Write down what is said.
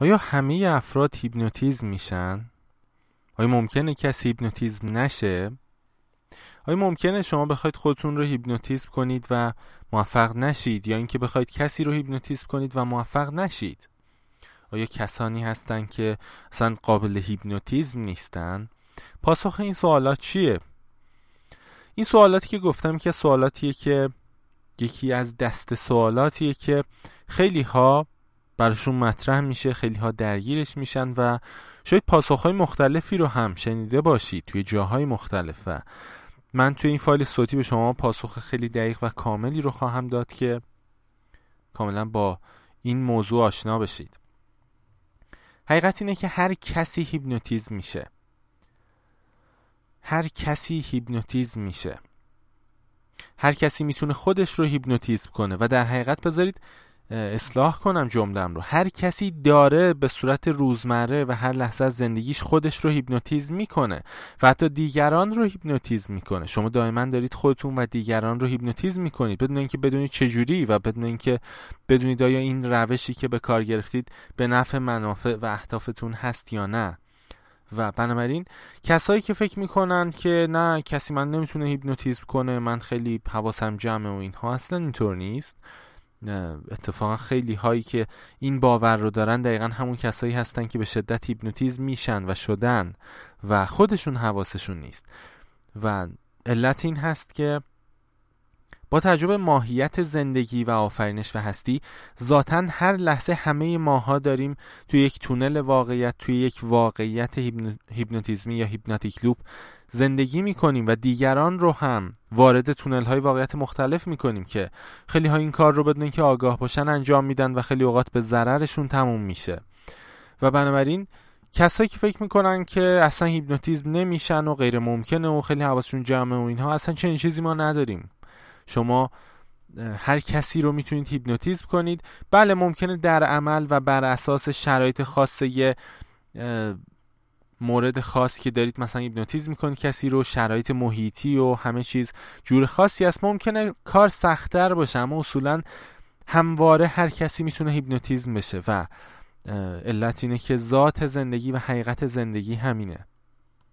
آیا همه افراد هیپنوتیزم میشن؟ آیا ممکنه کسی هیپنوتیزم نشه؟ آیا ممکنه شما بخواید خودتون رو هیپنوتیزم کنید و موفق نشید یا اینکه بخواید کسی رو هیپنوتیزم کنید و موفق نشید؟ آیا کسانی هستن که اصلا قابل هیپنوتیزم نیستن؟ پاسخ این سوالات چیه؟ این سوالاتی که گفتم که سوالاتیه که یکی از دست سوالاتیه که خیلی ها براشون مطرح میشه خیلی ها درگیرش میشن و شاید پاسخهای مختلفی رو هم شنیده باشید توی جاهای مختلف و من توی این فایل صوتی به شما پاسخ خیلی دقیق و کاملی رو خواهم داد که کاملا با این موضوع آشنا بشید. حقیقت اینه که هر کسی هیپنوتیزم میشه. هر کسی هیپنوتیزم میشه. هر کسی می‌تونه خودش رو هیپنوتیزم کنه و در حقیقت بذارید اصلاح کنم جملم رو. هر کسی داره به صورت روزمره و هر لحظه از زندگیش خودش رو هیپنوتیزم می‌کنه و حتی دیگران رو هیپنوتیزم می‌کنه. شما دائما دارید خودتون و دیگران رو هیپنوتیزم می‌کنید. بدون اینکه بدونید چجوری و بدون اینکه بدونید آیا این روشی که به کار گرفتید به نفع منافع و اهدافتون هست یا نه. و بنابراین کسایی که فکر می‌کنن که نه کسی من نمی‌تونه هیپنوتیزم کنه من خیلی حواسم جمعه و اینها اصلا اینطور نیست. اتفاقا خیلی هایی که این باور رو دارن دقیقا همون کسایی هستن که به شدت هیپنوتیزم میشن و شدن و خودشون حواسشون نیست. و علت این هست که با تجربه ماهیت زندگی و آفرینش و هستی ذاتا هر لحظه همه ماها داریم توی یک تونل واقعیت توی یک واقعیت هیپنوتیزمی یا hypnotic loop زندگی می‌کنیم و دیگران رو هم وارد تونل های واقعیت مختلف می‌کنیم که خیلی ها این کار رو بدون اینکه آگاه باشن انجام میدن و خیلی اوقات به ضررشون تموم میشه. و بنابراین کسایی که فکر می‌کنن که اصلا هیپنوتیزم نمیشن و غیر ممکنه و خیلی حواسشون جمعه و اینها اصلا چنین چیزی ما نداریم. شما هر کسی رو می‌تونید هیپنوتیزم کنید. بله ممکنه در عمل و بر اساس شرایط خاصه مورد خاص که دارید مثلا هیپنوتیزم می‌کنید کسی رو شرایط محیطی و همه چیز جور خاصی است. ممکنه کار سختتر باشه اما اصولا همواره هر کسی می‌تونه هیپنوتیزم بشه و علت اینه که ذات زندگی و حقیقت زندگی همینه.